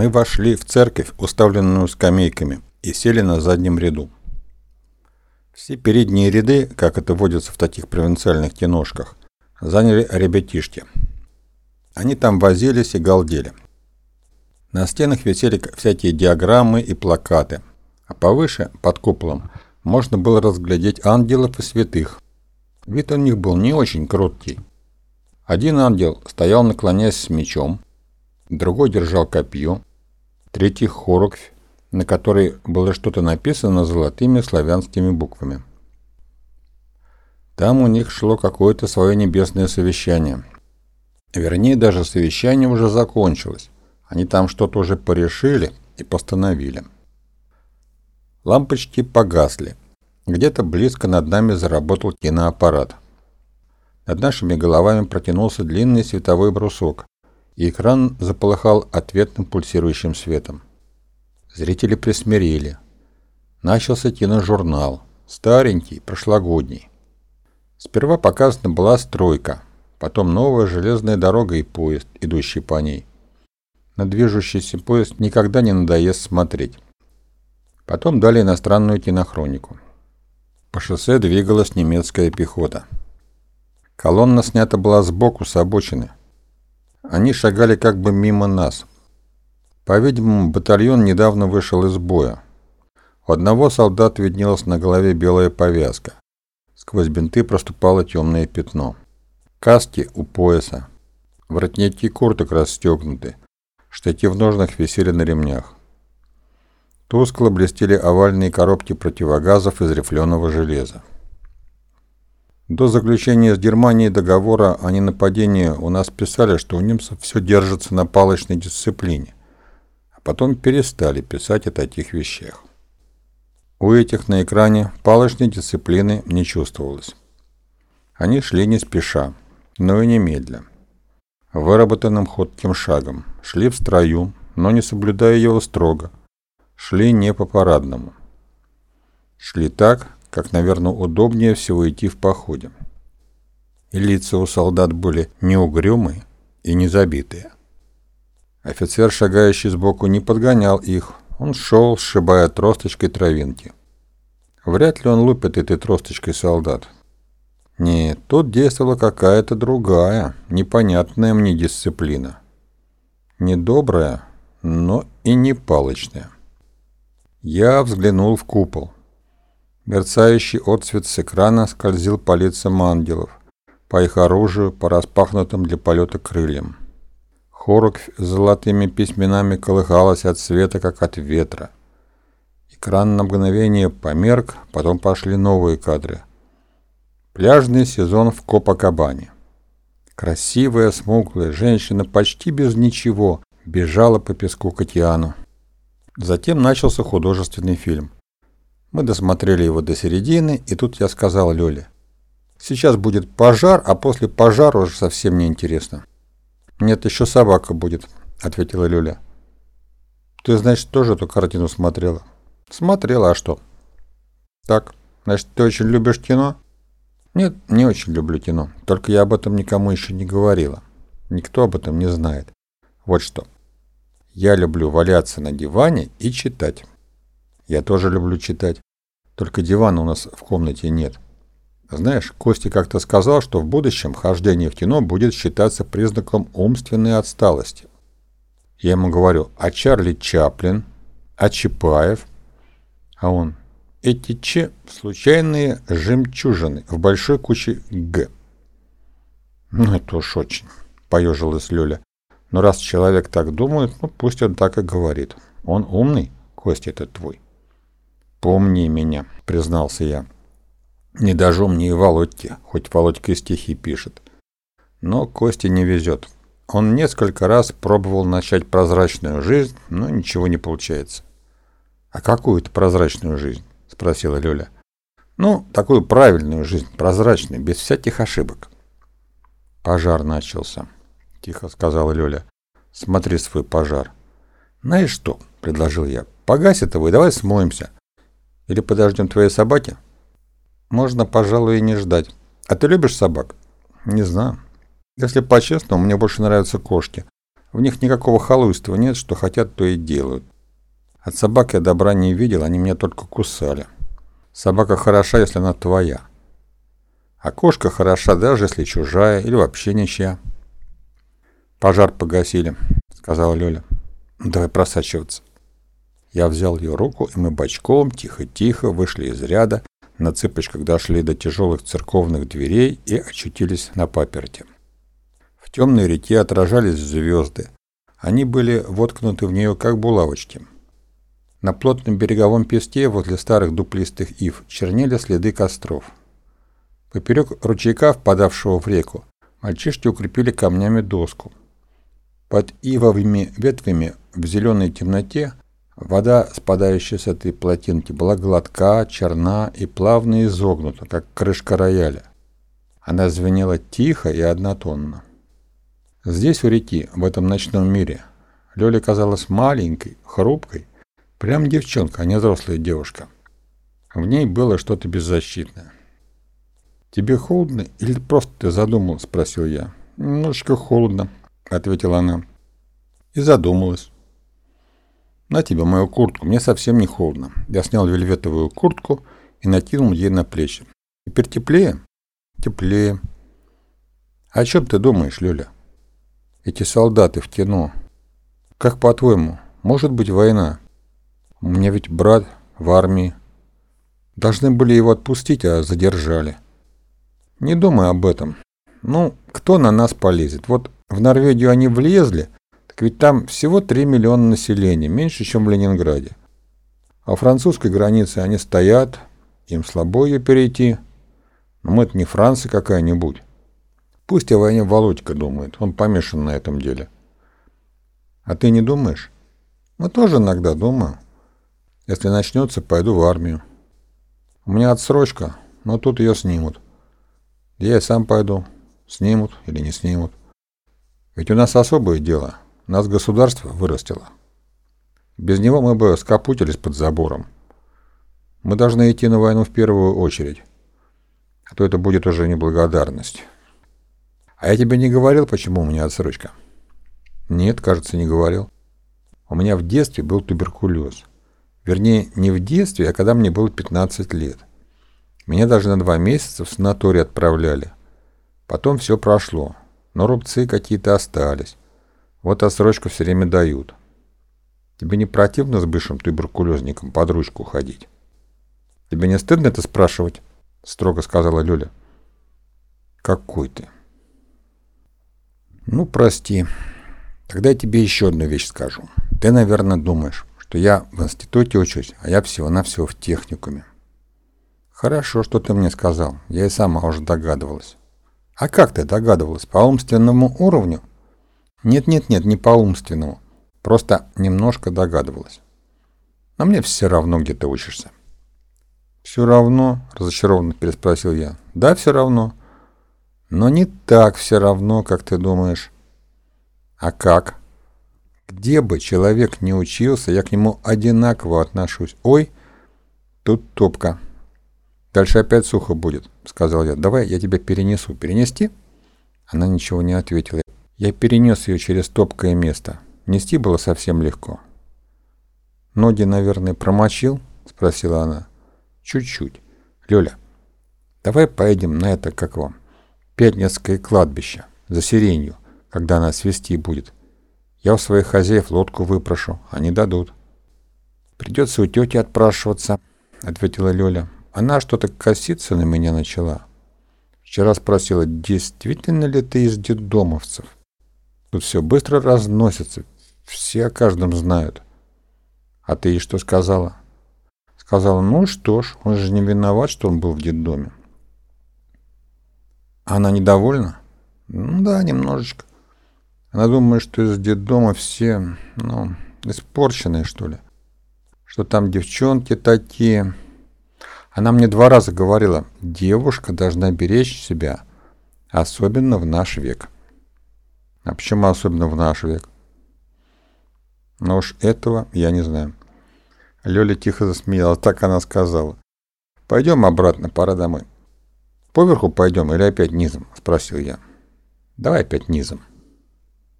Мы вошли в церковь, уставленную скамейками, и сели на заднем ряду. Все передние ряды, как это водится в таких провинциальных киношках, заняли ребятишки. Они там возились и галдели. На стенах висели всякие диаграммы и плакаты, а повыше, под куполом, можно было разглядеть ангелов и святых. Вид у них был не очень кроткий. Один ангел стоял наклоняясь с мечом, другой держал копье, третий хороквь, на которой было что-то написано золотыми славянскими буквами. Там у них шло какое-то свое небесное совещание. Вернее, даже совещание уже закончилось. Они там что-то уже порешили и постановили. Лампочки погасли. Где-то близко над нами заработал киноаппарат. Над нашими головами протянулся длинный световой брусок, и экран заполыхал ответным пульсирующим светом. Зрители присмирели. Начался киножурнал, старенький, прошлогодний. Сперва показана была стройка, потом новая железная дорога и поезд, идущий по ней. На движущийся поезд никогда не надоест смотреть. Потом дали иностранную кинохронику. По шоссе двигалась немецкая пехота. Колонна снята была сбоку, с обочины. Они шагали как бы мимо нас. По-видимому, батальон недавно вышел из боя. У одного солдата виднелась на голове белая повязка. Сквозь бинты проступало темное пятно. Каски у пояса. Воротники курток расстегнуты. Штыки в ножнах висели на ремнях. Тускло блестели овальные коробки противогазов из рифленого железа. До заключения с Германией договора о ненападении у нас писали, что у немцев все держится на палочной дисциплине, а потом перестали писать о таких вещах. У этих на экране палочной дисциплины не чувствовалось. Они шли не спеша, но и немедля. Выработанным ходким шагом, шли в строю, но не соблюдая его строго, шли не по парадному. Шли так, как, наверное, удобнее всего идти в походе. И лица у солдат были не угрюмые и не забитые. Офицер, шагающий сбоку, не подгонял их. Он шел, сшибая тросточкой травинки. Вряд ли он лупит этой тросточкой солдат. Нет, тут действовала какая-то другая, непонятная мне дисциплина. Недобрая, но и не палочная. Я взглянул в купол. Мерцающий отцвет с экрана скользил по лицам ангелов, по их оружию, по распахнутым для полета крыльям. Хороквь с золотыми письменами колыхалась от света, как от ветра. Экран на мгновение померк, потом пошли новые кадры. Пляжный сезон в Копакабане. Красивая, смуглая женщина почти без ничего бежала по песку к океану. Затем начался художественный фильм – мы досмотрели его до середины, и тут я сказал Лёле. Сейчас будет пожар, а после пожара уже совсем не интересно. Нет, еще собака будет, ответила Люля. Ты, значит, тоже эту картину смотрела? Смотрела, а что? Так, значит, ты очень любишь кино? Нет, не очень люблю кино. Только я об этом никому еще не говорила. Никто об этом не знает. Вот что. Я люблю валяться на диване и читать. Я тоже люблю читать. Только дивана у нас в комнате нет. Знаешь, Костя как-то сказал, что в будущем хождение в кино будет считаться признаком умственной отсталости. Я ему говорю, а Чарли Чаплин, а Чапаев? А он, эти Ч – случайные жемчужины в большой куче Г. Ну, это уж очень, поежилась Лёля. Но раз человек так думает, ну пусть он так и говорит. Он умный, Костя этот твой. «Помни меня», — признался я. «Не дожу мне и Володьке, хоть Володька и стихи пишет. Но Косте не везет. Он несколько раз пробовал начать прозрачную жизнь, но ничего не получается». «А какую это прозрачную жизнь?» — спросила Лёля. «Ну, такую правильную жизнь, прозрачную, без всяких ошибок». «Пожар начался», — тихо сказала Лёля. «Смотри свой пожар». «Знаешь что?» — предложил я. «Погась этого и давай смоемся. Или подождем твоей собаки? Можно, пожалуй, и не ждать. А ты любишь собак? Не знаю. Если по-честному, мне больше нравятся кошки. В них никакого халуйства нет, что хотят, то и делают. От собак я добра не видел, они меня только кусали. Собака хороша, если она твоя. А кошка хороша, даже если чужая или вообще ничья. «Пожар погасили», — сказала Лёля. «Давай просачиваться». Я взял ее руку, и мы бочком, тихо-тихо, вышли из ряда, на цыпочках дошли до тяжелых церковных дверей и очутились на паперте. В темной реке отражались звезды. Они были воткнуты в нее, как булавочки. На плотном береговом песке возле старых дуплистых ив чернели следы костров. Поперек ручейка, впадавшего в реку, мальчишки укрепили камнями доску. Под ивовыми ветвями в зеленой темноте вода, спадающая с этой плотинки, была гладка, черна и плавно изогнута, как крышка рояля. Она звенела тихо и однотонно. Здесь, у реки, в этом ночном мире, Лёля казалась маленькой, хрупкой, прям девчонка, а не взрослая девушка. В ней было что-то беззащитное. «Тебе холодно или просто ты задумал?» – спросил я. «Немножечко холодно», – ответила она. И задумалась. «На тебе мою куртку, мне совсем не холодно». Я снял вельветовую куртку и накинул ей на плечи. «Теперь теплее?» «Теплее». «А о чем ты думаешь, Лёля?» «Эти солдаты в кино. Как по-твоему, может быть война?» «У меня ведь брат в армии. Должны были его отпустить, а задержали». Не думай об этом. Ну, кто на нас полезет? Вот в Норвегию они влезли, ведь там всего 3 миллиона населения, меньше, чем в Ленинграде. А французской границе они стоят, им слабо ее перейти. Но мы это не Франция какая-нибудь. Пусть о войне Володька думает, он помешан на этом деле. А ты не думаешь? Мы тоже иногда думаем. Если начнется, пойду в армию. У меня отсрочка, но тут ее снимут. Я и сам пойду. Снимут или не снимут. Ведь у нас особое дело. Нас государство вырастило. Без него мы бы скопутились под забором. Мы должны идти на войну в первую очередь. А то это будет уже неблагодарность. А я тебе не говорил, почему у меня отсрочка? Нет, кажется, не говорил. У меня в детстве был туберкулез. Вернее, не в детстве, а когда мне было 15 лет. Меня даже на два месяца в санаторий отправляли. Потом все прошло, но рубцы какие-то остались. Вот отсрочку все время дают. Тебе не противно с бывшим туберкулезником под ручку ходить? Тебе не стыдно это спрашивать? Строго сказала Люля. Какой ты? Ну, прости. Тогда я тебе еще одну вещь скажу. Ты, наверное, думаешь, что я в институте учусь, а я всего-навсего в техникуме. «Хорошо, что ты мне сказал. Я и сама уже догадывалась». «А как ты догадывалась? По умственному уровню?» «Нет-нет-нет, не по умственному. Просто немножко догадывалась». «Но мне все равно, где ты учишься». «Все равно?» – разочарованно переспросил я. «Да, все равно». «Но не так все равно, как ты думаешь». «А как?» «Где бы человек не учился, я к нему одинаково отношусь. Ой, тут топка». «Дальше опять сухо будет», — сказал я. «Давай я тебя перенесу. Перенести?» Она ничего не ответила. Я перенес ее через топкое место. Нести было совсем легко. «Ноги, наверное, промочил?» — спросила она. «Чуть-чуть. Лёля, давай поедем на это, как вам, Пятницкое кладбище, за сиренью, когда она свести будет. Я у своих хозяев лодку выпрошу, они дадут». «Придется у тети отпрашиваться», — ответила Лёля. Она что-то коситься на меня начала. Вчера спросила, действительно ли ты из детдомовцев? Тут все быстро разносится, все о каждом знают. А ты ей что сказала? Сказала, ну что ж, он же не виноват, что он был в детдоме. Она недовольна? Ну да, немножечко. Она думает, что из детдома все, ну, испорченные, что ли. Что там девчонки такие, она мне два раза говорила, девушка должна беречь себя, особенно в наш век. А почему особенно в наш век? Но уж этого я не знаю. Лёля тихо засмеялась, так она сказала. Пойдем обратно, пора домой. Поверху пойдем или опять низом? Спросил я. Давай опять низом.